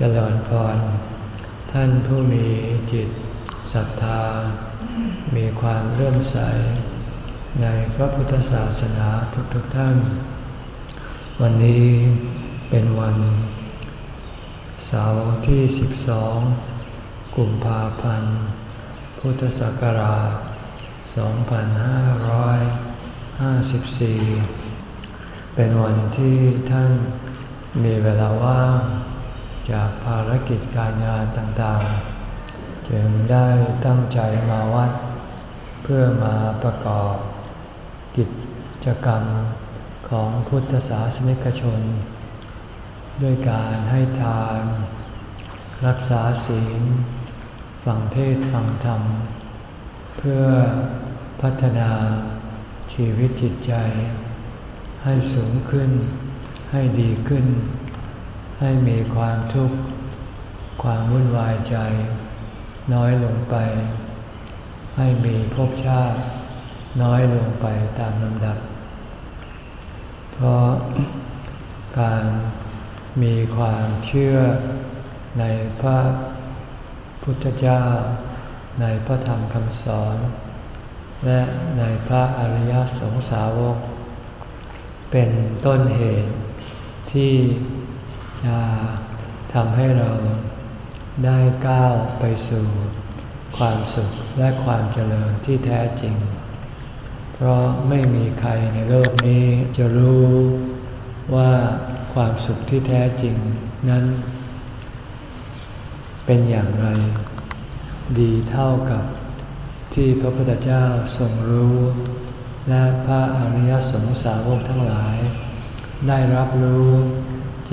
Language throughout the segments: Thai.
เจริญพร ท่านผู้มีจิตศรัทธา มีความเลื่อมใส ในพระพุทธศาสนาทุกๆทท่าน วันนี้เป็นวัน เสาร์ที่ 12 กุมภาพันธ์ พุทธศักราช 2554 เป็นวันที่ท่านมีเวลาว่าง จากภารกิจการงานต่างๆ จึงได้ตั้งใจมาวัด เพื่อมาประกอบกิจกรรมของพุทธศาสนิกชน ด้วยการให้ทาน รักษาศีล ฟังเทศฟังธรรม เพื่อพัฒนาชีวิตจิตใจ ให้สูงขึ้นให้ดีขึ้น ให้มีความทุกข์ ความวุ่นวายใจ น้อยลงไป ให้มีภพชาติ น้อยลงไปตามลำดับ เพราะการมีความเชื่อในพระพุทธเจ้า ในพระธรรมคำสอน และในพระอริยสงสาวก เป็นต้นเหตุที่ จะทำให้เราได้ก้าวไปสู่ความสุขและความเจริญที่แท้จริง เพราะไม่มีใครในโลกนี้จะรู้ว่าความสุขที่แท้จริงนั้น เป็นอย่างไร ดีเท่ากับที่พระพุทธเจ้าทรงรู้ และพระอริยสงสาวกทั้งหลาย ได้รับรู้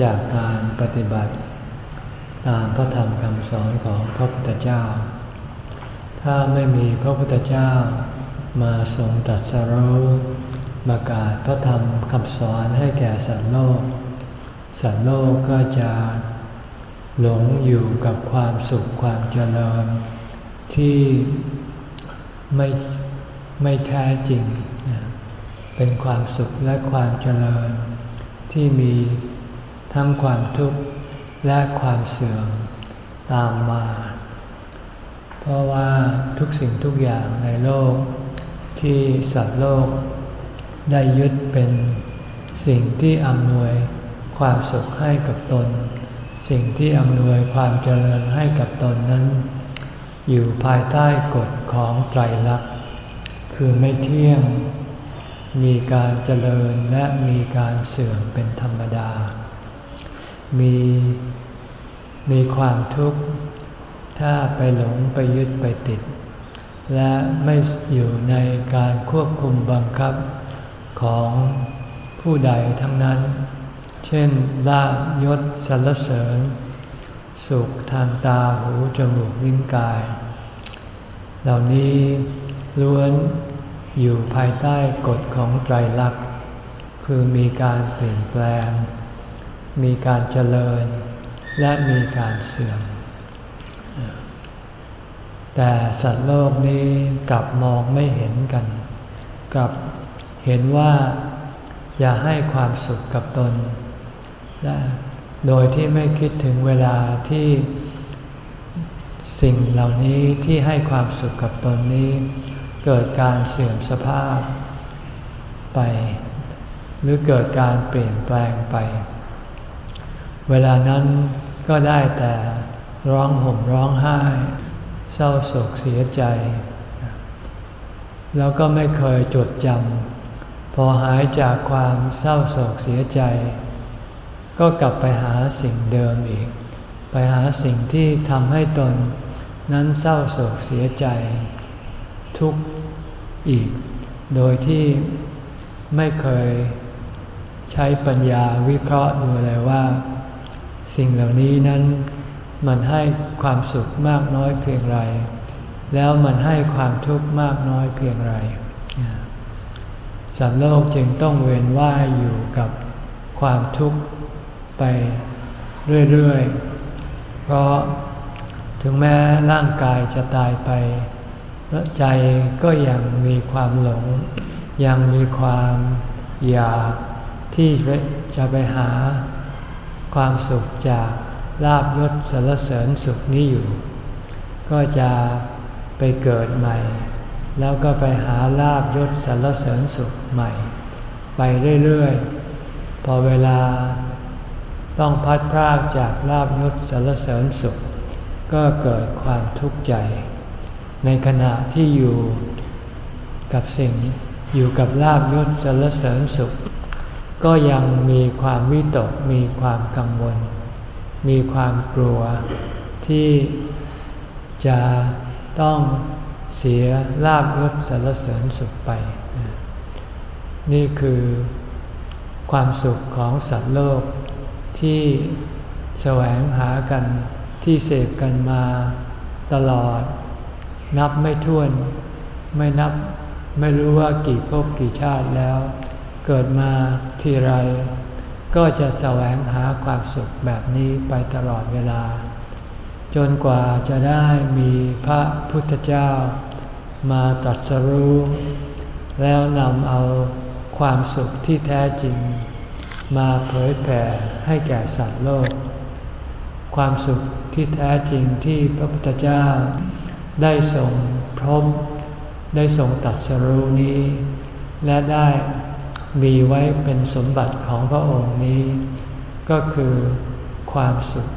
จากการปฏิบัติ ตามพระธรรมคำสอนของพระพุทธเจ้า ถ้าไม่มีพระพุทธเจ้ามาทรงตัดสรู้ประกาศพระธรรมคำสอนให้แก่สัตว์โลก สัตว์โลกก็จะหลงอยู่กับความสุขความเจริญ ที่ไม่ไม่แท้จริง เป็นความสุขและความเจริญ ที่มี ทั้งความทุกข์และความเสื่อมตามมา เพราะว่าทุกสิ่งทุกอย่างในโลก ที่สัตว์โลก ได้ยึดเป็นสิ่งที่อำนวยความสุขให้กับตน สิ่งที่อำนวยความเจริญให้กับตนนั้น อยู่ภายใต้กฎของไตรลักษณ์คือไม่เที่ยง มีการเจริญและมีการเสื่อมเป็นธรรมดา มีมีความทุกข์ ถ้าไปหลงไปยึดไปติด และไม่อยู่ในการควบคุมบังคับของผู้ใดทั้งนั้น เช่นลาบยศสรรเสริญ สุขทางตาหูจมูกลิ้นกาย เหล่านี้ล้วนอยู่ภายใต้กฎของไตรลักษณ์ คือมีการเปลี่ยนแปลง มีการเจริญ และมีการเสื่อม แต่สัตว์โลกนี้กลับมองไม่เห็นกัน กลับเห็นว่าอย่าให้ความสุขกับตน และโดยที่ไม่คิดถึงเวลาที่สิ่งเหล่านี้ที่ให้ความสุขกับตนนี้ เกิดการเสื่อมสภาพไป หรือเกิดการเปลี่ยนแปลงไป เวลานั้นก็ได้แต่ร้องห่มร้องไห้ เศร้าโศกเสียใจ แล้วก็ไม่เคยจดจำพอหายจากความเศร้าโศกเสียใจ ก็กลับไปหาสิ่งเดิมอีก ไปหาสิ่งที่ทำให้ตน นั้นเศร้าโศกเสียใจ ทุกข์อีก โดยที่ไม่เคยใช้ปัญญาวิเคราะห์ดูเลยว่า สิ่งเหล่านี้นั้นมันให้ความสุขมากน้อยเพียงไร แล้วมันให้ความทุกข์มากน้อยเพียงไร สัตว์โลกจึงต้องเวียนว่ายอยู่กับความทุกข์ไปเรื่อยๆ เพราะถึงแม้ร่างกายจะตายไปใจก็ยังมีความหลง ยังมีความอยากที่จะไปหา ความสุขจากลาบยศสารเสริญสุขนี้อยู่ ก็จะไปเกิดใหม่ แล้วก็ไปหาลาบยศสารเสริญสุขใหม่ ไปเรื่อยๆ พอเวลาต้องพัดพรากจากลาบยศสารเสริญสุข ก็เกิดความทุกข์ใจ ในขณะที่อยู่กับสิ่งอยู่กับลาบยศสารเสริญสุข ก็ยังมีความวิตกมีความกังวล มีความกลัวที่จะต้องเสียลาบยศสารเสริญสุขไป นี่คือความสุขของสัตว์โลกที่แสวงหากันที่เสพกันมาตลอด นับไม่ถ้วน ไม่นับไม่รู้ว่ากี่ภพกี่ชาติแล้ว เกิดมาทีไร ก็จะแสวงหาความสุขแบบนี้ไปตลอดเวลา จนกว่าจะได้มีพระพุทธเจ้า มาตรัสรู้ แล้วนำเอาความสุขที่แท้จริง มาเผยแผ่ให้แก่สัตว์โลก ความสุขที่แท้จริงที่พระพุทธเจ้า ได้ทรงพรมได้ทรงตัดสรู้นี้ และได้ มีไว้เป็นสมบัติของพระองค์นี้ ก็คือความสุข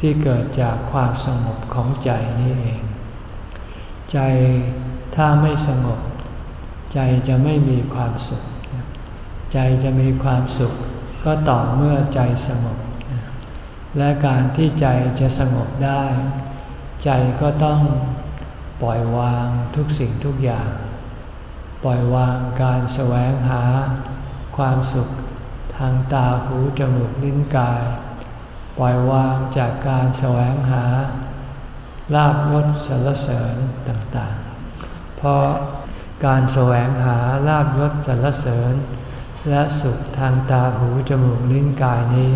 ที่เกิดจากความสงบของใจนี้เอง ใจถ้าไม่สงบ ใจจะไม่มีความสุข ใจจะมีความสุข ก็ต่อเมื่อใจสงบ และการที่ใจจะสงบได้ ใจก็ต้องปล่อยวางทุกสิ่งทุกอย่าง ปล่อยวางการแสวงหา ความสุขทางตาหูจมูกลิ้นกาย ปล่อยวางจากการแสวงหาลาบยศสรรเสริญต่างๆ เพราะการแสวงหาลาบยศสรรเสริญ และสุขทางตาหูจมูกลิ้นกายนี้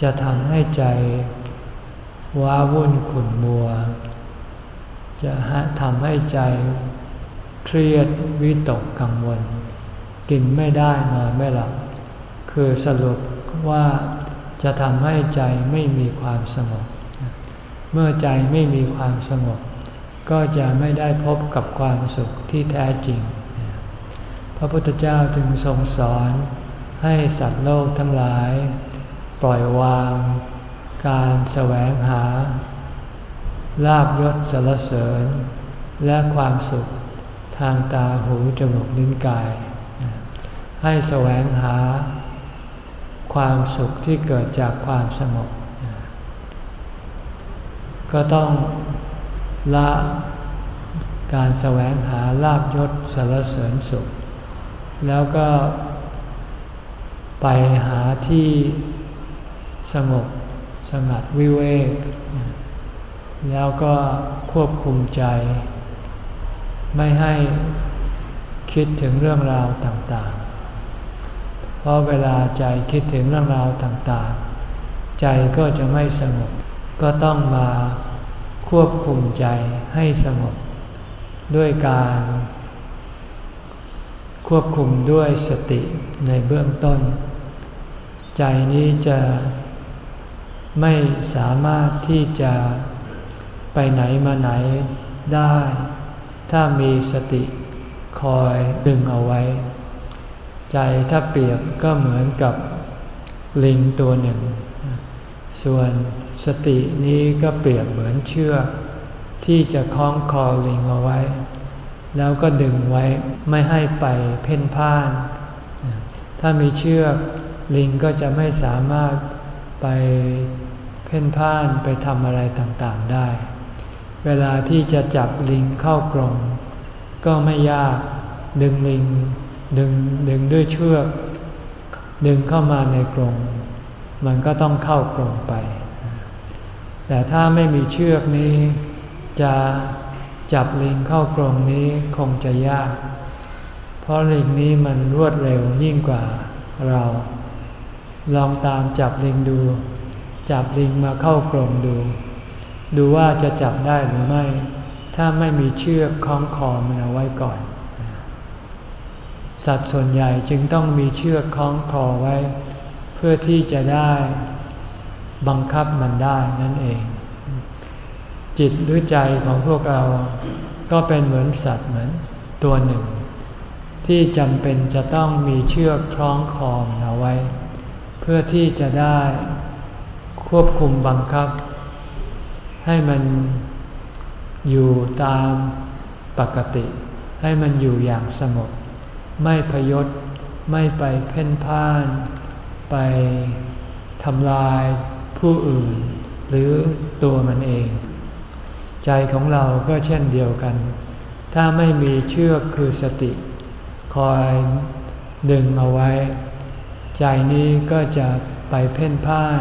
จะทำให้ใจว้าวุ่นขุ่นมัว จะทำให้ใจ เครียดวิตกกังวล กินไม่ได้นอนไม่หลับ คือสรุปว่าจะทำให้ใจไม่มีความสงบ เมื่อใจไม่มีความสงบ ก็จะไม่ได้พบกับความสุขที่แท้จริง พระพุทธเจ้าจึงทรงสอนให้สัตว์โลกทั้งหลาย ปล่อยวาง การแสวงหาลาบยศสารเสริญ และความสุข ทางตาหูจมูกลิ้นกาย ให้แสวงหาความสุขที่เกิดจากความสงบ ก็ต้องละการแสวงหาลาบยศสารเสริญสุข แล้วก็ไปหาที่สงบสงัดวิเวก แล้วก็ควบคุมใจ ไม่ให้คิดถึงเรื่องราวต่างๆ เพราะเวลาใจคิดถึงเรื่องราวต่างๆ ใจก็จะไม่สงบ ก็ต้องมาควบคุมใจให้สงบ ด้วยการ ควบคุมด้วยสติในเบื้องต้น ใจนี้จะไม่สามารถที่จะไปไหนมาไหนได้ ถ้ามีสติคอยดึงเอาไว้ ใจถ้าเปรียบก็เหมือนกับลิงตัวหนึ่ง ส่วนสตินี้ก็เปรียบเหมือนเชือกที่จะคล้องคอลิงเอาไว้ แล้วก็ดึงไว้ไม่ให้ไปเพ่นพ่าน ถ้ามีเชือกลิงก็จะไม่สามารถไปเพ่นพ่านไปทำอะไรต่างๆได้ เวลาที่จะจับลิงเข้ากรงก็ไม่ยากดึงลิงดึงดึงด้วยเชือก ดึงเข้ามาในกรงมันก็ต้องเข้ากรงไป แต่ถ้าไม่มีเชือกนี้ จะจับลิงเข้ากรงนี้คงจะยาก เพราะลิงนี้มันรวดเร็วยิ่งกว่าเรา ลองตามจับลิงดู จับลิงมาเข้ากรงดู ดูว่าจะจับได้หรือไม่ ถ้าไม่มีเชือกคล้องคอมันเอาไว้ก่อน สัตว์ส่วนใหญ่จึงต้องมีเชือกคล้องคอไว้ เพื่อที่จะได้บังคับมันได้นั่นเอง จิตหรือใจของพวกเราก็เป็นเหมือนสัตว์เหมือนตัวหนึ่ง ที่จำเป็นจะต้องมีเชือกคล้องคอมเอาไว้ เพื่อที่จะได้ควบคุมบังคับ ให้มันอยู่ตามปกติ ให้มันอยู่อย่างสงบ ไม่พยศ ไม่ไปเพ่นพ่าน ไปทำลายผู้อื่น หรือตัวมันเอง ใจของเราก็เช่นเดียวกัน ถ้าไม่มีเชือกคือสติ คอยดึงเอาไว้ ใจนี้ก็จะไปเพ่นพ่าน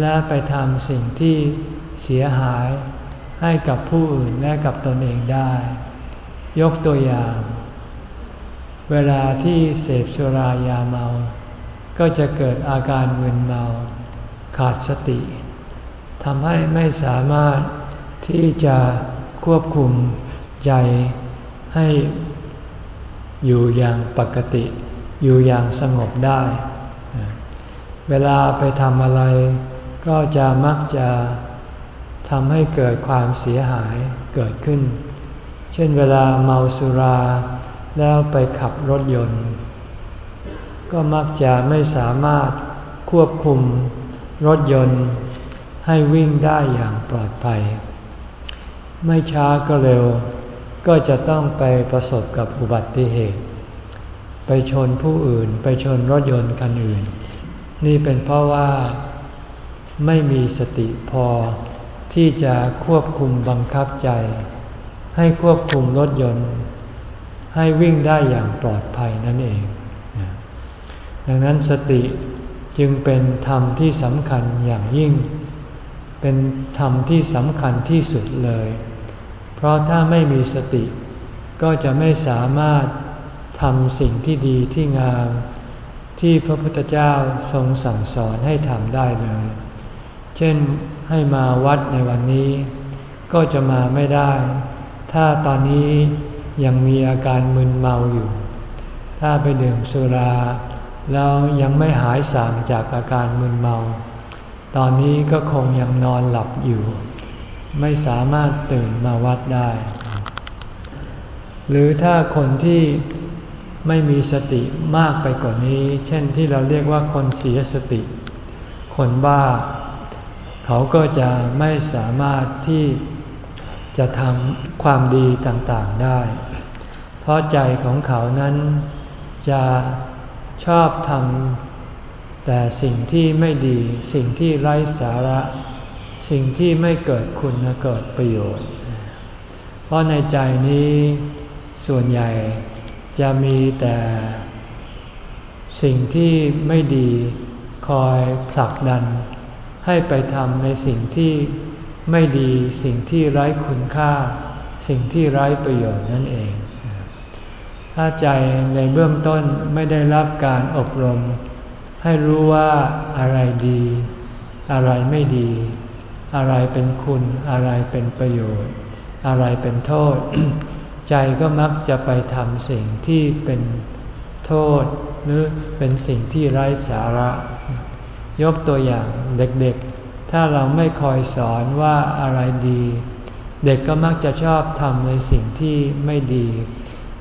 และไปทำสิ่งที่ เสียหายให้กับผู้อื่นและกับตนเองได้ ยกตัวอย่าง เวลาที่เสพสุรายาเมา ก็จะเกิดอาการมึนเมา ขาดสติทำให้ไม่สามารถที่จะควบคุมใจให้อยู่อย่างปกติ อยู่อย่างสงบได้ เวลาไปทำอะไรก็จะมักจะ ทำให้เกิดความเสียหายเกิดขึ้น เช่นเวลาเมาสุราแล้วไปขับรถยนต์ ก็มักจะไม่สามารถควบคุมรถยนต์ให้วิ่งได้อย่างปลอดภัย ไม่ช้าก็เร็ว ก็จะต้องไปประสบกับอุบัติเหตุ ไปชนผู้อื่นไปชนรถยนต์คันอื่น นี่เป็นเพราะว่าไม่มีสติพอ ที่จะควบคุมบังคับใจ ให้ควบคุมรถยนต์ ให้วิ่งได้อย่างปลอดภัยนั่นเอง ดังนั้นสติจึงเป็นธรรมที่สำคัญอย่างยิ่ง เป็นธรรมที่สำคัญที่สุดเลย เพราะถ้าไม่มีสติ ก็จะไม่สามารถทำสิ่งที่ดีที่งาม ที่พระพุทธเจ้าทรงสั่งสอนให้ทำได้เลย ช่นให้มาวัดในวันนี้ ก็จะมาไม่ได้ ถ้าตอนนี้ยังมีอาการมึนเมาอยู่ ถ้าไปดื่มสุราแล้วยังไม่หายสางจากอาการมึนเมา ตอนนี้ก็คงยังนอนหลับอยู่ ไม่สามารถตื่นมาวัดได้ หรือถ้าคนที่ไม่มีสติมากไปกว่านนี้ เช่นที่เราเรียกว่าคนเสียสติ คนบ้า เขาก็จะไม่สามารถที่จะทำความดีต่างๆได้ เพราะใจของเขานั้นจะชอบทำแต่สิ่งที่ไม่ดีสิ่งที่ไร้สาระ สิ่งที่ไม่เกิดคุณเกิดประโยชน์ เพราะในใจนี้ส่วนใหญ่จะมีแต่สิ่งที่ไม่ดีคอยผลักดัน ให้ไปทำในสิ่งที่ไม่ดีสิ่งที่ไร้คุณค่า สิ่งที่ไร้ประโยชน์นั่นเอง ถ้าใจในเบื้องต้นไม่ได้รับการอบรม ให้รู้ว่าอะไรดี อะไรไม่ดี อะไรเป็นคุณ อะไรเป็นประโยชน์ อะไรเป็นโทษ ใจก็มักจะไปทำสิ่งที่เป็นโทษ หรือเป็นสิ่งที่ไร้สาระ ยกตัวอย่างเด็กๆ ถ้าเราไม่คอยสอนว่าอะไรดี เด็กก็มักจะชอบทำในสิ่งที่ไม่ดี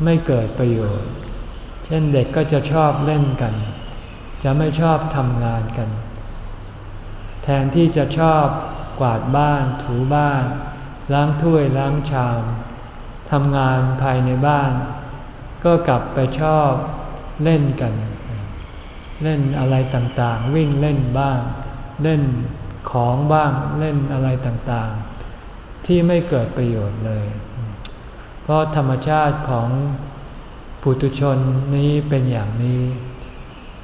ไม่เกิดประโยชน์ เช่นเด็กก็จะชอบเล่นกัน จะไม่ชอบทำงานกัน แทนที่จะชอบกวาดบ้านถูบ้าน ล้างถ้วยล้างชามทำงานภายในบ้าน ก็กลับไปชอบเล่นกัน เล่นอะไรต่างๆ วิ่งเล่นบ้าง เล่นของบ้างเล่นอะไรต่างๆ ที่ไม่เกิดประโยชน์เลย เพราะธรรมชาติของปุถุชนนี้เป็นอย่างนี้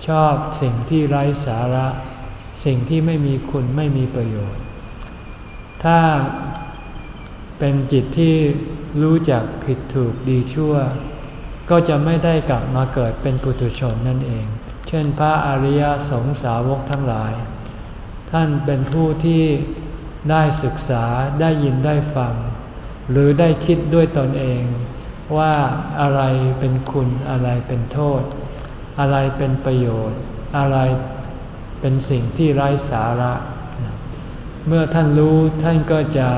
ชอบสิ่งที่ไร้สาระ สิ่งที่ไม่มีคุณไม่มีประโยชน์ ถ้าเป็นจิตที่รู้จักผิดถูกดีชั่ว ก็จะไม่ได้กลับมาเกิดเป็นปุถุชนนั่นเอง เช่นพระอริยสงสาวกทั้งหลาย ท่านเป็นผู้ที่ได้ศึกษาได้ยินได้ฟัง หรือได้คิดด้วยตนเอง ว่าอะไรเป็นคุณอะไรเป็นโทษ อะไรเป็นประโยชน์ อะไรเป็นสิ่งที่ไร้สาระ เมื่อท่านรู้ท่านก็จะ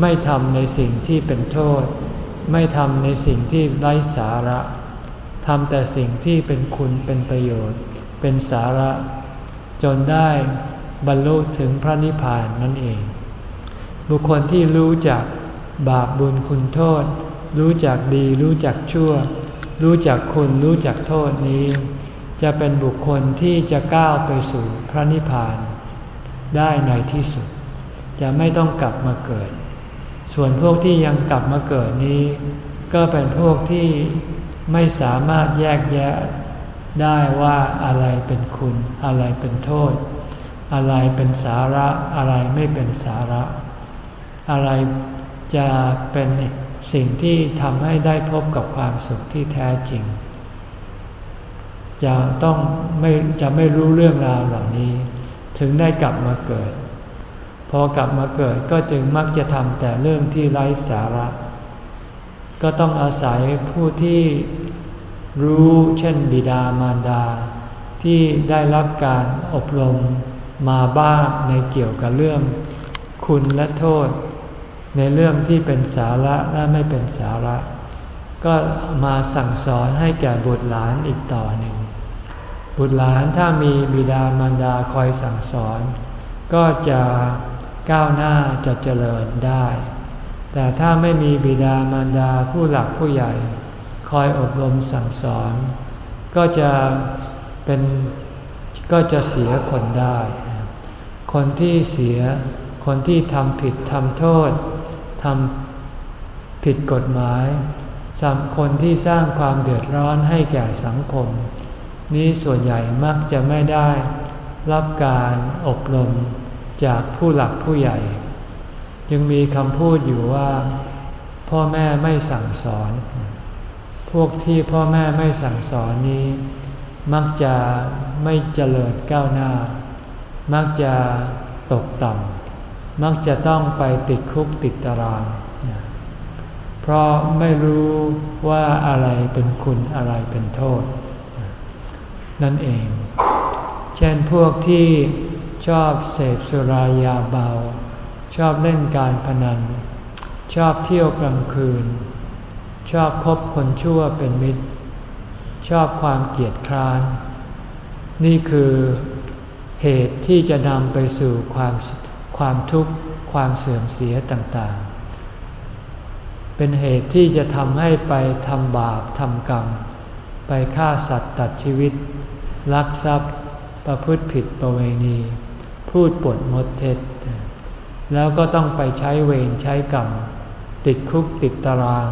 ไม่ทำในสิ่งที่เป็นโทษ ไม่ทำในสิ่งที่ไร้สาระ ทำแต่สิ่งที่เป็นคุณเป็นประโยชน์ เป็นสาระ จนได้บรรลุถึงพระนิพพานนั่นเอง บุคคลที่รู้จักบาปบุญคุณโทษ รู้จักดีรู้จักชั่ว รู้จักคุณรู้จักโทษนี้ จะเป็นบุคคลที่จะก้าวไปสู่พระนิพพาน ได้ในที่สุด จะไม่ต้องกลับมาเกิด ส่วนพวกที่ยังกลับมาเกิดนี้ ก็เป็นพวกที่ ไม่สามารถแยกแยะได้ว่าอะไรเป็นคุณ อะไรเป็นโทษ อะไรเป็นสาระอะไรไม่เป็นสาระ อะไรจะเป็นสิ่งที่ทำให้ได้พบกับความสุขที่แท้จริง จะต้องไม่จะไม่รู้เรื่องราวเหล่านี้ ถึงได้กลับมาเกิด พอกลับมาเกิดก็จึงมักจะทำแต่เรื่องที่ไร้สาระ ก็ต้องอาศัยผู้ที่รู้เช่นบิดามารดา ที่ได้รับการอบรมมาบ้างในเกี่ยวกับเรื่อง คุณและโทษ ในเรื่องที่เป็นสาระและไม่เป็นสาระ ก็มาสั่งสอนให้แก่บุตรหลานอีกต่อหนึ่ง บุตรหลานถ้ามีบิดามารดาคอยสั่งสอน ก็จะก้าวหน้าจะเจริญได้ แต่ถ้าไม่มีบิดามารดาผู้หลักผู้ใหญ่ คอยอบรมสั่งสอน ก็จะเป็นก็จะเสียคนได้ คนที่เสีย คนที่ทำผิดทำโทษทำผิดกฎหมายสามคนที่สร้างความเดือดร้อนให้แก่สังคม นี้ส่วนใหญ่มักจะไม่ได้ รับการอบรมจากผู้หลักผู้ใหญ่ จึงมีคำพูดอยู่ว่า พ่อแม่ไม่สั่งสอน พวกที่พ่อแม่ไม่สั่งสอนนี้ มักจะไม่เจริญก้าวหน้า มักจะตกต่ำมักจะต้องไปติดคุกติดตาราง เพราะไม่รู้ว่าอะไรเป็นคุณอะไรเป็นโทษ นั่นเอง เช่นพวกที่ชอบเสพสุรายาเบา ชอบเล่นการพนัน ชอบเที่ยวกลางคืน ชอบคบคนชั่วเป็นมิตร ชอบความเกียดคร้าน นี่คือเหตุที่จะนำไปสู่ความความทุกข์ความเสื่อมเสียต่างๆ เป็นเหตุที่จะทำให้ไปทำบาปทำกรรม ไปฆ่าสัตว์ตัดชีวิต ลักทรัพย์ประพฤติผิดประเวณี พูดปดมดเท็จ แล้วก็ต้องไปใช้เวรใช้กรรม ติดคุกติดตาราง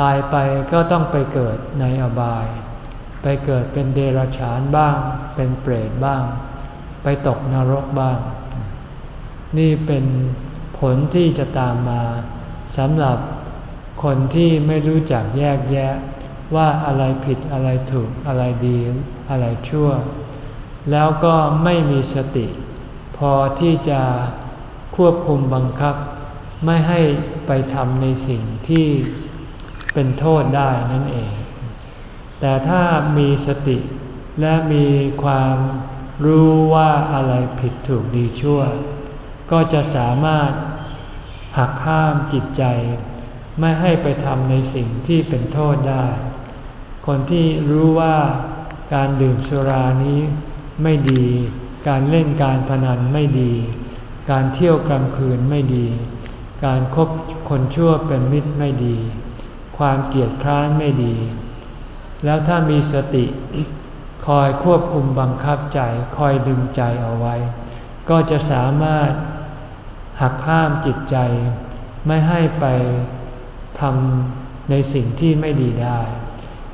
ตายไปก็ต้องไปเกิดในอบาย ไปเกิดเป็นเดรัจฉานบ้าง เป็นเปรตบ้าง ไปตกนรกบ้าง นี่เป็นผลที่จะตามมาสำหรับคนที่ไม่รู้จักแยกแยะ ว่าอะไรผิดอะไรถูกอะไรดีอะไรชั่ว แล้วก็ไม่มีสติ พอที่จะ ควบคุมบังคับ ไม่ให้ไปทำในสิ่งที่เป็นโทษได้นั่นเอง แต่ถ้ามีสติและมีความรู้ว่าอะไรผิดถูกดีชั่ว ก็จะสามารถหักห้ามจิตใจ ไม่ให้ไปทำในสิ่งที่เป็นโทษได้ คนที่รู้ว่าการดื่มสุรานี้ไม่ดี การเล่นการพนันไม่ดี การเที่ยวกลางคืนไม่ดี การครบคนชั่วเป็นมิตรไม่ดี ความเกียดคร้านไม่ดี แล้วถ้ามีสติคอยควบคุมบังคับใจคอยดึงใจเอาไว้ ก็จะสามารถหักห้ามจิตใจ ไม่ให้ไปทำในสิ่งที่ไม่ดีได้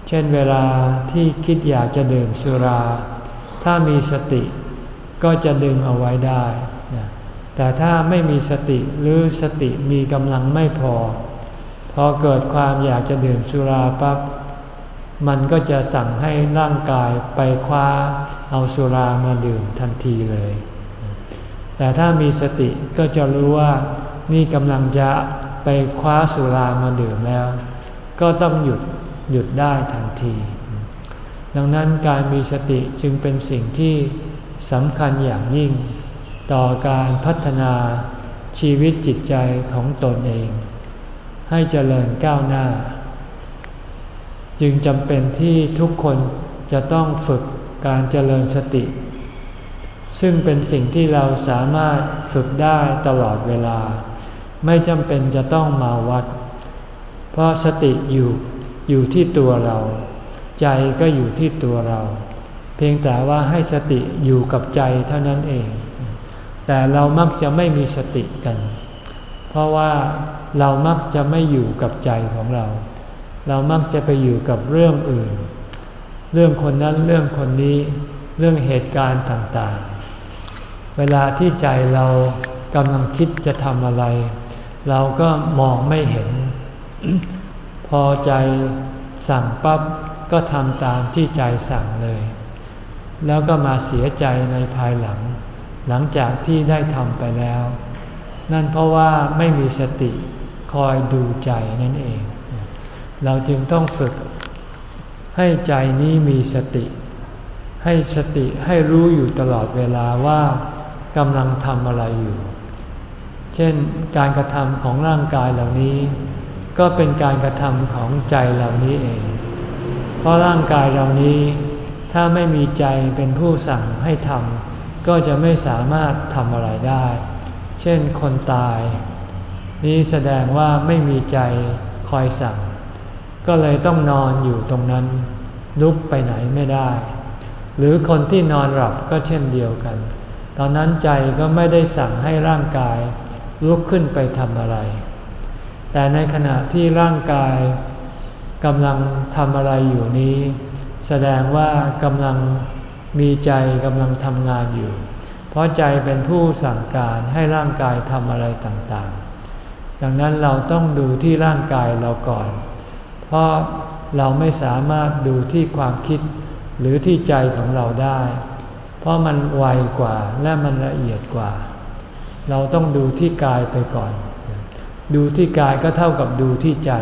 เช่นเวลาที่คิดอยากจะดื่มสุรา ถ้ามีสติก็จะดึงเอาไว้ได้ แต่ถ้าไม่มีสติหรือสติมีกำลังไม่พอ พอเกิดความอยากจะดื่มสุราปั๊บมันก็จะสั่งให้ร่างกายไปคว้าเอาสุรามาดื่มทันทีเลย แต่ถ้ามีสติก็จะรู้ว่านี่กำลังจะไปคว้าสุรามาดื่มแล้ว ก็ต้องหยุดหยุดได้ทันที ดังนั้นการมีสติจึงเป็นสิ่งที่สำคัญอย่างยิ่ง ต่อการพัฒนาชีวิตจิตใจของตนเอง ให้เจริญก้าวหน้า จึงจำเป็นที่ทุกคนจะต้องฝึกการเจริญสติ ซึ่งเป็นสิ่งที่เราสามารถฝึกได้ตลอดเวลา ไม่จำเป็นจะต้องมาวัด เพราะสติอยู่อยู่ที่ตัวเรา ใจก็อยู่ที่ตัวเรา เพียงแต่ว่าให้สติอยู่กับใจเท่านั้นเอง แต่เรามักจะไม่มีสติกัน เพราะว่าเรามักจะไม่อยู่กับใจของเรา เรามักจะไปอยู่กับเรื่องอื่น เรื่องคนนั้นเรื่องคนนี้เรื่องเหตุการณ์ต่างๆ เวลาที่ใจเรากำลังคิดจะทำอะไร เราก็มองไม่เห็น พอใจสั่งปั๊บก็ทำตามที่ใจสั่งเลย แล้วก็มาเสียใจในภายหลัง หลังจากที่ได้ทำไปแล้ว นั่นเพราะว่าไม่มีสติคอยดูใจนั่นเอง เราจึงต้องฝึกให้ใจนี้มีสติ ให้สติให้รู้อยู่ตลอดเวลาว่ากำลังทำอะไรอยู่ เช่นการกระทำของร่างกายเหล่านี้ ก็เป็นการกระทำของใจเหล่านี้เอง เพราะร่างกายเหล่านี้ถ้าไม่มีใจเป็นผู้สั่งให้ทำ ก็จะไม่สามารถทำอะไรได้ เช่นคนตาย นี้แสดงว่าไม่มีใจคอยสั่ง ก็เลยต้องนอนอยู่ตรงนั้น ลุกไปไหนไม่ได้ หรือคนที่นอนหลับก็เช่นเดียวกัน ตอนนั้นใจก็ไม่ได้สั่งให้ร่างกาย ลุกขึ้นไปทำอะไร แต่ในขณะที่ร่างกายกำลังทำอะไรอยู่นี้ แสดงว่ากำลัง มีใจกำลังทำงานอยู่ เพราะใจเป็นผู้สั่งการให้ร่างกายทำอะไรต่างๆ ดังนั้นเราต้องดูที่ร่างกายเราก่อน เพราะเราไม่สามารถดูที่ความคิดหรือที่ใจของเราได้ เพราะมันไวกว่าและมันละเอียดกว่า เราต้องดูที่กายไปก่อน ดูที่กายก็เท่ากับดูที่ใจ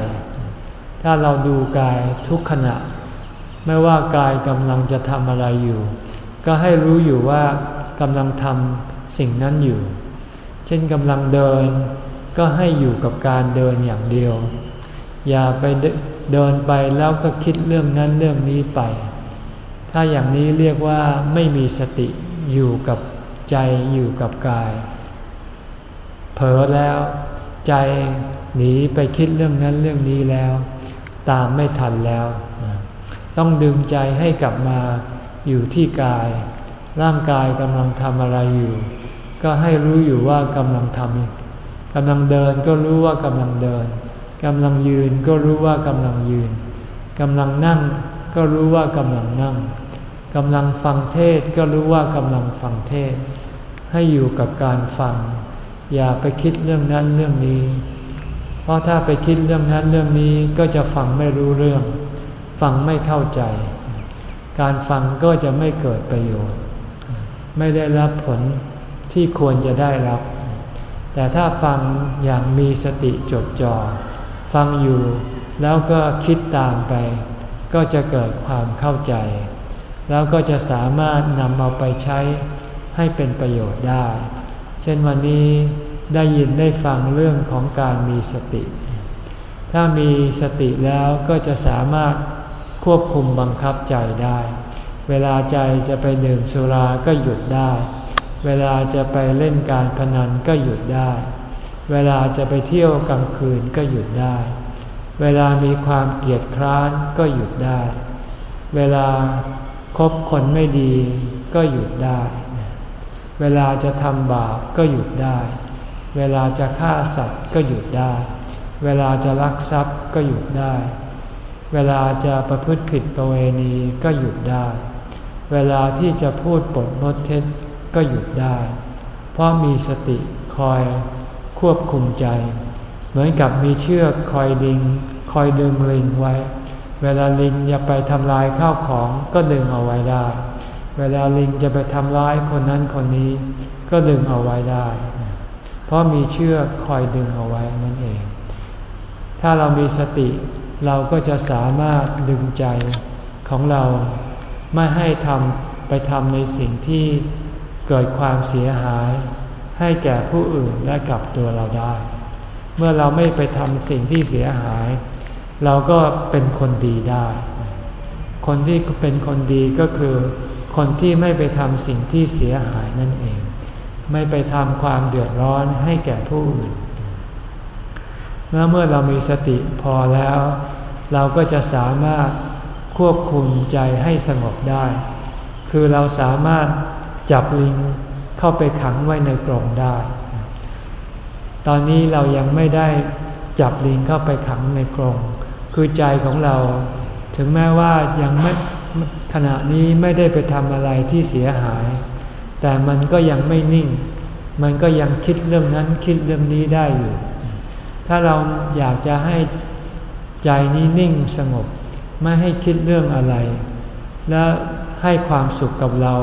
ถ้าเราดูกายทุกขณะ ไม่ว่ากายกำลังจะทำอะไรอยู่ ก็ให้รู้อยู่ว่ากำลังทำสิ่งนั้นอยู่ เช่นกำลังเดิน ก็ให้อยู่กับการเดินอย่างเดียว อย่าไปเดินไปแล้วก็คิดเรื่องนั้นเรื่องนี้ไป ถ้าอย่างนี้เรียกว่าไม่มีสติอยู่กับใจอยู่กับกาย เผลอแล้วใจหนีไปคิดเรื่องนั้นเรื่องนี้แล้ว ตามไม่ทันแล้ว ต้องดึงใจให้กลับมาอยู่ที่กาย ร่างกายกำลังทำอะไรอยู่ ก็ให้รู้อยู่ว่ากำลังทำกำลังเดินก็รู้ว่ากำลังเดินกำลังยืนก็รู้ว่ากำลังยืนกำลังนั่งก็รู้ว่ากำลังนั่งกำลังฟังเทศก็รู้ว่ากำลังฟังเทศ ให้อยู่กับการฟัง อย่าไปคิดเรื่องนั้นเรื่องนี้ เพราะถ้าไปคิดเรื่องนั้นเรื่องนี้ก็จะฟังไม่รู้เรื่อง ฟังไม่เข้าใจ การฟังก็จะไม่เกิดประโยชน์ ไม่ได้รับผลที่ควรจะได้รับ แต่ถ้าฟังอย่างมีสติจดจ่อฟังอยู่แล้วก็คิดตามไป ก็จะเกิดความเข้าใจ แล้วก็จะสามารถนำเอาไปใช้ให้เป็นประโยชน์ได้ เช่นวันนี้ได้ยินได้ฟังเรื่องของการมีสติ ถ้ามีสติแล้วก็จะสามารถ ควบคุมบังคับใจได้ เวลาใจจะไปดื่มสุราก็หยุดได้ เวลาจะไปเล่นการพนันก็หยุดได้ เวลาจะไปเที่ยวกลางคืนก็หยุดได้ เวลามีความเกียดคร้านก็หยุดได้ เวลาคบคนไม่ดีก็หยุดได้ เวลาจะทำบาปก็หยุดได้ เวลาจะฆ่าสัตว์ก็หยุดได้ เวลาจะลักทรัพย์ก็หยุดได้ เวลาจะประพฤติผิดประเวณีก็หยุดได้ เวลาที่จะพูดปดมดเท็จก็หยุดได้ เพราะมีสติคอยควบคุมใจ เหมือนกับมีเชือกคอยดึง คอยดึงลิงไว้ เวลาลิงจะไปทำลายข้าวของก็ดึงเอาไว้ได้ เวลาลิงจะไปทำร้ายคนนั้นคนนี้ ก็ดึงเอาไว้ได้ เพราะมีเชือกคอยดึงเอาไว้นั่นเอง ถ้าเรามีสติ เราก็จะสามารถดึงใจของเราไม่ให้ทำไปทำในสิ่งที่เกิดความเสียหาย ให้แก่ผู้อื่นและกับตัวเราได้ เมื่อเราไม่ไปทำสิ่งที่เสียหาย เราก็เป็นคนดีได้ คนที่เป็นคนดีก็คือคนที่ไม่ไปทำสิ่งที่เสียหายนั่นเอง ไม่ไปทำความเดือดร้อนให้แก่ผู้อื่น เมื่อเมื่อเรามีสติพอแล้ว เราก็จะสามารถควบคุมใจให้สงบได้ คือเราสามารถจับลิงเข้าไปขังไว้ในกรงได้ ตอนนี้เรายังไม่ได้จับลิงเข้าไปขังในกรงคือใจของเรา ถึงแม้ว่ายังไม่ขณะนี้ไม่ได้ไปทำอะไรที่เสียหาย แต่มันก็ยังไม่นิ่ง มันก็ยังคิดเรื่องนั้นคิดเรื่องนี้ได้อยู่ ถ้าเราอยากจะให้ใจนี้นิ่งสงบ ไม่ให้คิดเรื่องอะไร และให้ความสุขกับเรา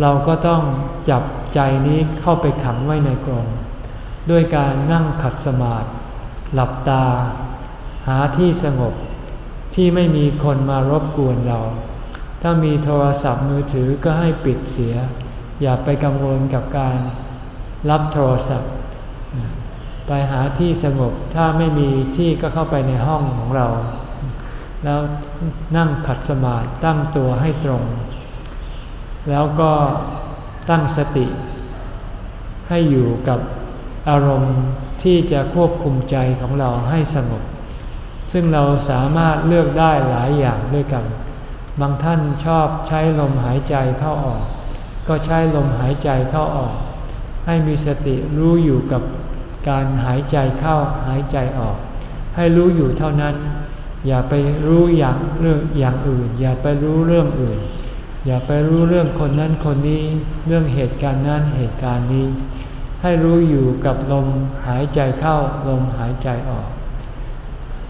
เราก็ต้องจับใจนี้เข้าไปขังไว้ในกรงด้วยการนั่งขัดสมาธิหลับตา หาที่สงบที่ไม่มีคนมารบกวนเรา ถ้ามีโทรศัพท์มือถือก็ให้ปิดเสีย อย่าไปกังวลกับการรับโทรศัพท์ ไปหาที่สงบถ้าไม่มีที่ก็เข้าไปในห้องของเรา แล้วนั่งขัดสมาธิตั้งตัวให้ตรง แล้วก็ตั้งสติ ให้อยู่กับอารมณ์ที่จะควบคุมใจของเราให้สงบ ซึ่งเราสามารถเลือกได้หลายอย่างด้วยกัน บางท่านชอบใช้ลมหายใจเข้าออก ก็ใช้ลมหายใจเข้าออก ให้มีสติรู้อยู่กับ การหายใจเข้าหายใจออก ให้รู้อยู่เท่านั้น อย่าไปรู้อย่างเรื่องอย่างอื่น อย่าไปรู้เรื่องอื่น อย่าไปรู้เรื่องคนนั้นคนนี้ เรื่องเหตุการณ์นั้นเหตุการณ์นี้ ให้รู้อยู่กับลมหายใจเข้าลมหายใจออก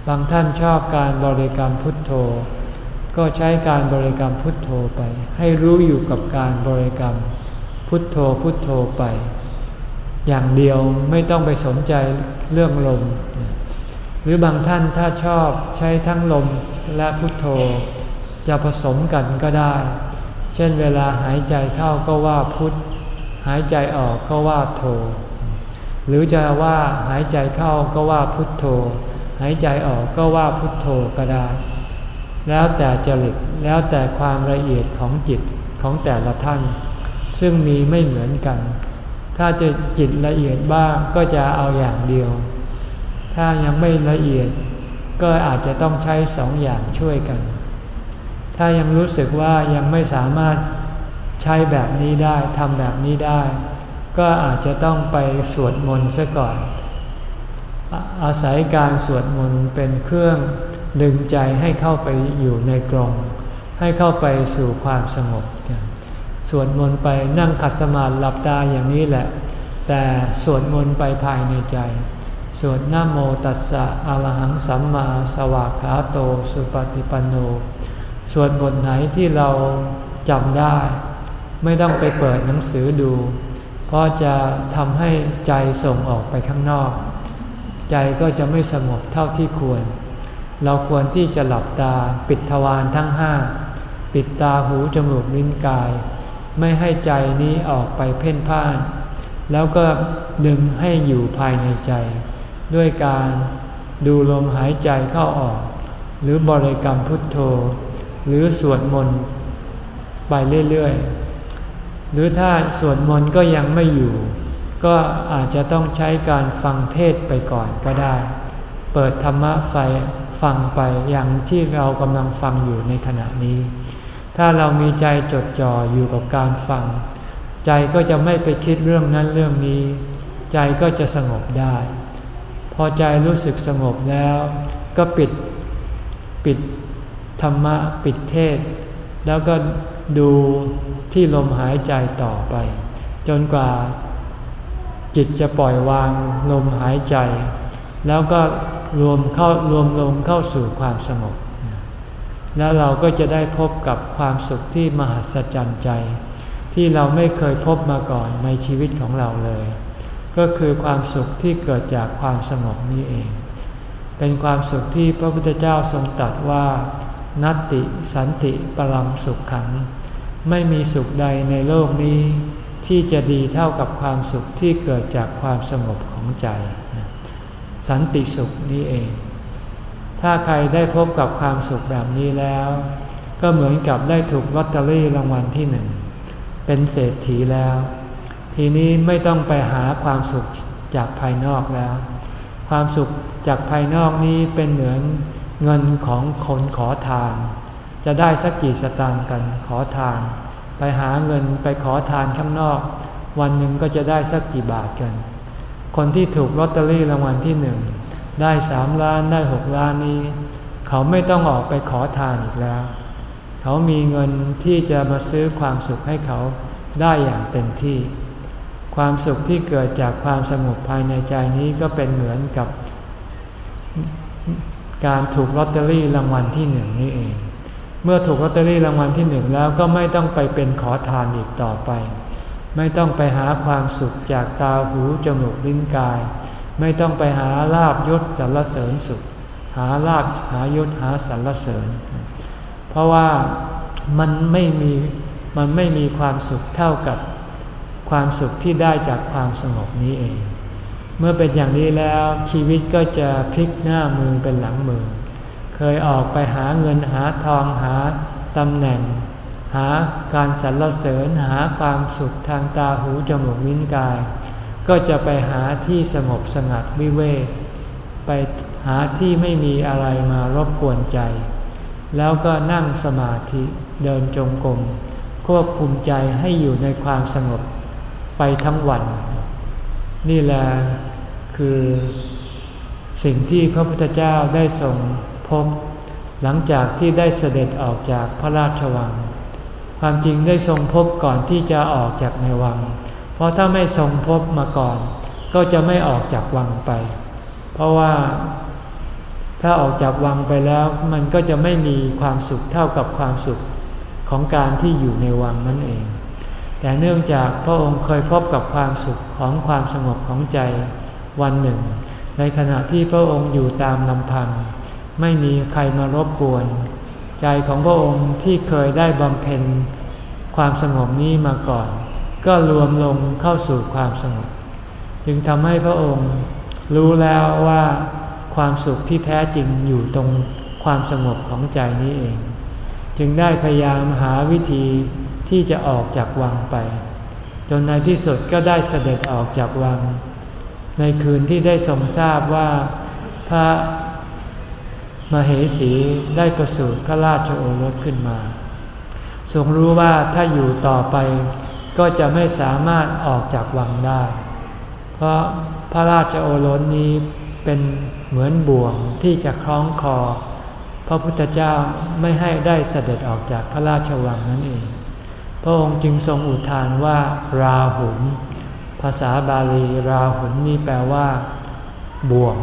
บางท่านชอบการบริกรรมพุทโธ ก็ใช้การบริกรรมพุทโธไป ให้รู้อยู่กับการบริกรรมพุทโธพุทโธไป อย่างเดียวไม่ต้องไปสนใจเรื่องลม หรือบางท่านถ้าชอบใช้ทั้งลมและพุทโธ จะผสมกันก็ได้ เช่นเวลาหายใจเข้าก็ว่าพุทหายใจออกก็ว่าโทหรือจะว่าหายใจเข้าก็ว่าพุทโธ หายใจออกก็ว่าพุทโธก็ได้ แล้วแต่จริตแล้วแต่ความละเอียดของจิตของแต่ละท่าน ซึ่งมีไม่เหมือนกัน ถ้าจะจิตละเอียดบ้างก็จะเอาอย่างเดียว ถ้ายังไม่ละเอียดก็อาจจะต้องใช้สองอย่างช่วยกัน ถ้ายังรู้สึกว่ายังไม่สามารถใช้แบบนี้ได้ทำแบบนี้ได้ ก็อาจจะต้องไปสวดมนต์ซะก่อน อาศัยการสวดมนต์เป็นเครื่องดึงใจให้เข้าไปอยู่ในกรงให้เข้าไปสู่ความสงบ สวดมนต์ไปนั่งขัดสมาธิหลับตาอย่างนี้แหละ แต่สวดมนต์ไปภายในใจ สวดนโมตัสสะอรหังสัมมาสวากขาโตสุปฏิปันโน สวดบทไหนที่เราจำได้ ไม่ต้องไปเปิดหนังสือดู เพราะจะทำให้ใจส่งออกไปข้างนอก ใจก็จะไม่สงบเท่าที่ควร เราควรที่จะหลับตาปิดทวารทั้งห้าปิดตาหูจมูกลิ้นกาย ไม่ให้ใจนี้ออกไปเพ่นพ่าน แล้วก็ดึงให้อยู่ภายในใจ ด้วยการดูลมหายใจเข้าออก หรือบริกรรมพุทโธ หรือสวดมนต์ไปเรื่อยๆ หรือถ้าสวดมนต์ก็ยังไม่อยู่ ก็อาจจะต้องใช้การฟังเทศไปก่อนก็ได้ เปิดธรรมะไฟฟังไปอย่างที่เรากำลังฟังอยู่ในขณะนี้ ถ้าเรามีใจจดจ่ออยู่กับการฟัง ใจก็จะไม่ไปคิดเรื่องนั้นเรื่องนี้ ใจก็จะสงบได้ พอใจรู้สึกสงบแล้ว ก็ปิดปิดธรรมะปิดเทศ แล้วก็ดูที่ลมหายใจต่อไป จนกว่าจิตจะปล่อยวางลมหายใจ แล้วก็รวมเข้ารวมลงเข้าสู่ความสงบ แล้วเราก็จะได้พบกับความสุขที่มหัศจรรย์ใจ ที่เราไม่เคยพบมาก่อนในชีวิตของเราเลย ก็คือความสุขที่เกิดจากความสงบนี้เอง เป็นความสุขที่พระพุทธเจ้าทรงตรัสว่า นัตติสันติปรังสุขขังไม่มีสุขใดในโลกนี้ ที่จะดีเท่ากับความสุขที่เกิดจากความสงบของใจ สันติสุขนี้เอง ถ้าใครได้พบกับความสุขแบบนี้แล้ว ก็เหมือนกับได้ถูกลอตเตอรี่รางวัลที่หนึ่ง เป็นเศรษฐีแล้ว ทีนี้ไม่ต้องไปหาความสุขจากภายนอกแล้ว ความสุขจากภายนอกนี้เป็นเหมือนเงินของคนขอทาน จะได้สักกี่สตางค์กันขอทาน ไปหาเงินไปขอทานข้างนอก วันหนึ่งก็จะได้สักกี่บาทกัน คนที่ถูกลอตเตอรี่รางวัลที่หนึ่ง ได้สามล้านได้หกล้านนี้ เขาไม่ต้องออกไปขอทานอีกแล้ว เขามีเงินที่จะมาซื้อความสุขให้เขาได้อย่างเต็มที่ ความสุขที่เกิดจากความสงบภายในใจนี้ก็เป็นเหมือนกับ การถูกลอตเตอรี่รางวัลที่หนึ่งนี่เอง เมื่อถูกลอตเตอรี่รางวัลที่หนึ่งแล้วก็ไม่ต้องไปเป็นขอทานอีกต่อไป ไม่ต้องไปหาความสุขจากตาหูจมูกลิ้นกาย ไม่ต้องไปหาลาบยศสรรเสริญสุข หาลาบหายศหาสรรเสริญ เพราะว่ามันไม่มีมันไม่มีความสุขเท่ากับความสุขที่ได้จากความสงบนี้เอง เมื่อเป็นอย่างนี้แล้วชีวิตก็จะพลิกหน้ามือเป็นหลังมือ เคยออกไปหาเงินหาทองหาตำแหน่ง หาการสรรเสริญหาความสุขทางตาหูจมูกลิ้นกาย ก็จะไปหาที่สงบสงัดวิเวก ไปหาที่ไม่มีอะไรมารบกวนใจ แล้วก็นั่งสมาธิเดินจงกรมควบคุมใจให้อยู่ในความสงบไปทั้งวัน นี่แหละคือสิ่งที่พระพุทธเจ้าได้ทรงพบ หลังจากที่ได้เสด็จออกจากพระราชวัง ความจริงได้ทรงพบก่อนที่จะออกจากในวัง เพราะถ้าไม่ทรงพบมาก่อน ก็จะไม่ออกจากวังไป เพราะว่าถ้าออกจากวังไปแล้วมันก็จะไม่มีความสุขเท่ากับความสุขของการที่อยู่ในวังนั่นเอง แต่เนื่องจากพระองค์เคยพบกับความสุขของความสงบของใจวันหนึ่ง ในขณะที่พระองค์อยู่ตามลำพัง ไม่มีใครมารบกวน ใจของพระองค์ที่เคยได้บำเพ็ญความสงบนี้มาก่อน ก็รวมลงเข้าสู่ความสงบ จึงทำให้พระองค์รู้แล้วว่าความสุขที่แท้จริงอยู่ตรงความสงบของใจนี้เอง จึงได้พยายามหาวิธีที่จะออกจากวังไป จนในที่สุดก็ได้เสด็จออกจากวัง ในคืนที่ได้ทรงทราบว่าพระมเหสีได้ประสูติพระราชโอรสขึ้นมา ทรงรู้ว่าถ้าอยู่ต่อไป ก็จะไม่สามารถออกจากวังได้ เพราะพระราชโอรสนี้เป็นเหมือนบ่วงที่จะคล้องคอ พระพุทธเจ้าไม่ให้ได้เสด็จออกจากพระราชวังนั่นเอง พระองค์จึงทรงอุทานว่า ราหุลภาษาบาลีราหุลนี่แปลว่า บ่วง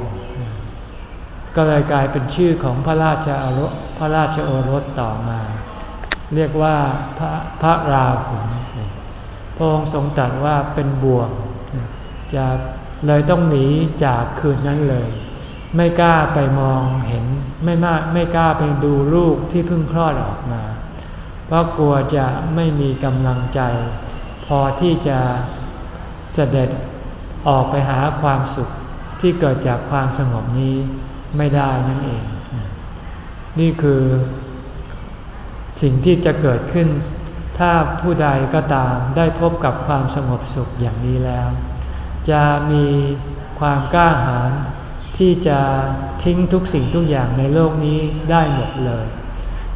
ก็เลยกลายเป็นชื่อของพระราชาพระราชโอรสต่อมา เรียกว่าพระพระราหุล ระองค์ทรงตรัสว่าเป็นบ่วงจะเลยต้องหนีจากคืนนั้นเลย ไม่กล้าไปมองเห็นไม่มากไม่กล้าไปดูลูกที่เพิ่งคลอดออกมา เพราะกลัวจะไม่มีกำลังใจ พอที่จะเสด็จออกไปหาความสุขที่เกิดจากความสงบนี้ไม่ได้นั่นเอง นี่คือ สิ่งที่จะเกิดขึ้น ถ้าผู้ใดก็ตามได้พบกับความสงบสุขอย่างนี้แล้ว จะมีความกล้าหาญที่จะทิ้งทุกสิ่งทุกอย่างในโลกนี้ได้หมดเลย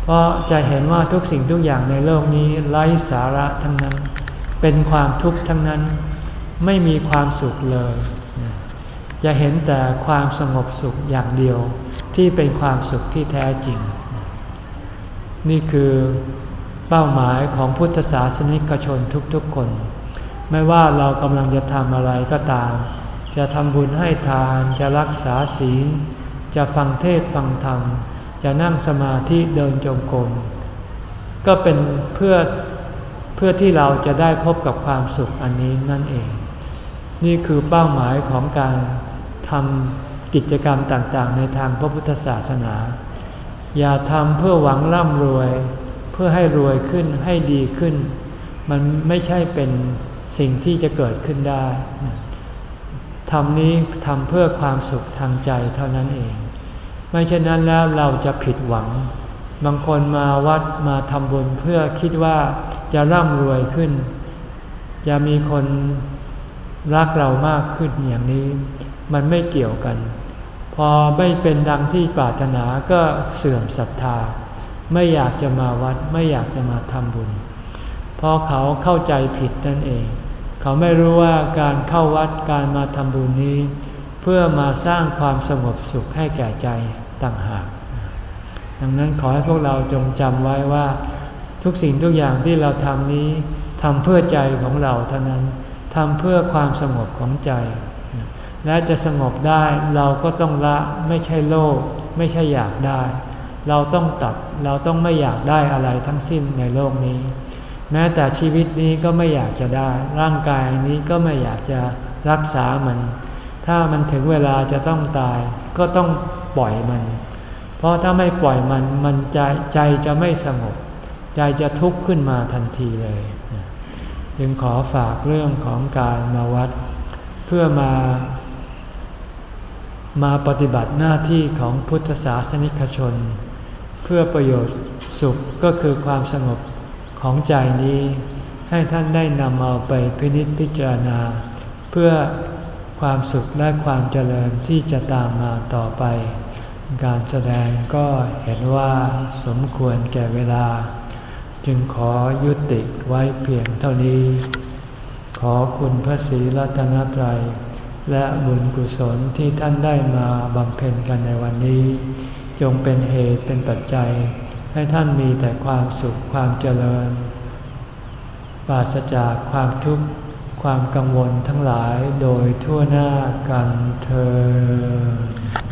เพราะจะเห็นว่าทุกสิ่งทุกอย่างในโลกนี้ไร้สาระทั้งนั้น เป็นความทุกข์ทั้งนั้น ไม่มีความสุขเลย จะเห็นแต่ความสงบสุขอย่างเดียวที่เป็นความสุขที่แท้จริง นี่คือ เป้าหมายของพุทธศาสนิกชนทุกๆคน ไม่ว่าเรากำลังจะทำอะไรก็ตาม จะทำบุญให้ทานจะรักษาศีล จะฟังเทศฟังธรรม จะนั่งสมาธิเดินจงกรมก็เป็นเพื่อเพื่อที่เราจะได้พบกับความสุขอันนี้นั่นเอง นี่คือเป้าหมายของการทำกิจกรรมต่างๆ ในทางพระพุทธศาสนา อย่าทำเพื่อหวังร่ำรวย เพื่อให้รวยขึ้นให้ดีขึ้น มันไม่ใช่เป็นสิ่งที่จะเกิดขึ้นได้ทำนี้ทำเพื่อความสุขทางใจเท่านั้นเอง ไม่เช่นนั้นแล้วเราจะผิดหวัง บางคนมาวัดมาทำบุญเพื่อคิดว่าจะร่ำรวยขึ้น จะมีคนรักเรามากขึ้นอย่างนี้ มันไม่เกี่ยวกัน พอไม่เป็นดังที่ปรารถนาก็เสื่อมศรัทธา ไม่อยากจะมาวัดไม่อยากจะมาทำบุญ เพราะเขาเข้าใจผิดนั่นเอง เขาไม่รู้ว่าการเข้าวัดการมาทำบุญนี้ เพื่อมาสร้างความสงบสุขให้แก่ใจต่างหาก ดังนั้นขอให้พวกเราจงจำไว้ว่า ทุกสิ่งทุกอย่างที่เราทำนี้ทำเพื่อใจของเราเท่านั้นทำเพื่อความสงบของใจ และจะสงบได้เราก็ต้องละไม่ใช่โลภไม่ใช่อยากได้ เราต้องตัด เราต้องไม่อยากได้อะไรทั้งสิ้นในโลกนี้ แม้แต่ชีวิตนี้ก็ไม่อยากจะได้ ร่างกายนี้ก็ไม่อยากจะรักษามัน ถ้ามันถึงเวลาจะต้องตายก็ต้องปล่อยมัน เพราะถ้าไม่ปล่อยมันมันใจใจจะไม่สงบ ใจจะทุกข์ขึ้นมาทันทีเลยจึงขอฝากเรื่องของการมาวัด เพื่อมา มาปฏิบัติหน้าที่ของพุทธศาสนิกชน เพื่อประโยชน์สุขก็คือความสงบของใจนี้ ให้ท่านได้นำเอาไปพินิจพิจารณา เพื่อความสุขและความเจริญที่จะตามมาต่อไป การแสดงก็เห็นว่าสมควรแก่เวลา จึงขอยุติไว้เพียงเท่านี้ ขอคุณพระศรีรัตนตรัย และบุญกุศลที่ท่านได้มาบำเพ็ญกันในวันนี้ จงเป็นเหตุเป็นปัจจัย ให้ท่านมีแต่ความสุขความเจริญ ปราศจากความทุกข์ความกังวลทั้งหลายโดยทั่วหน้ากันเธอ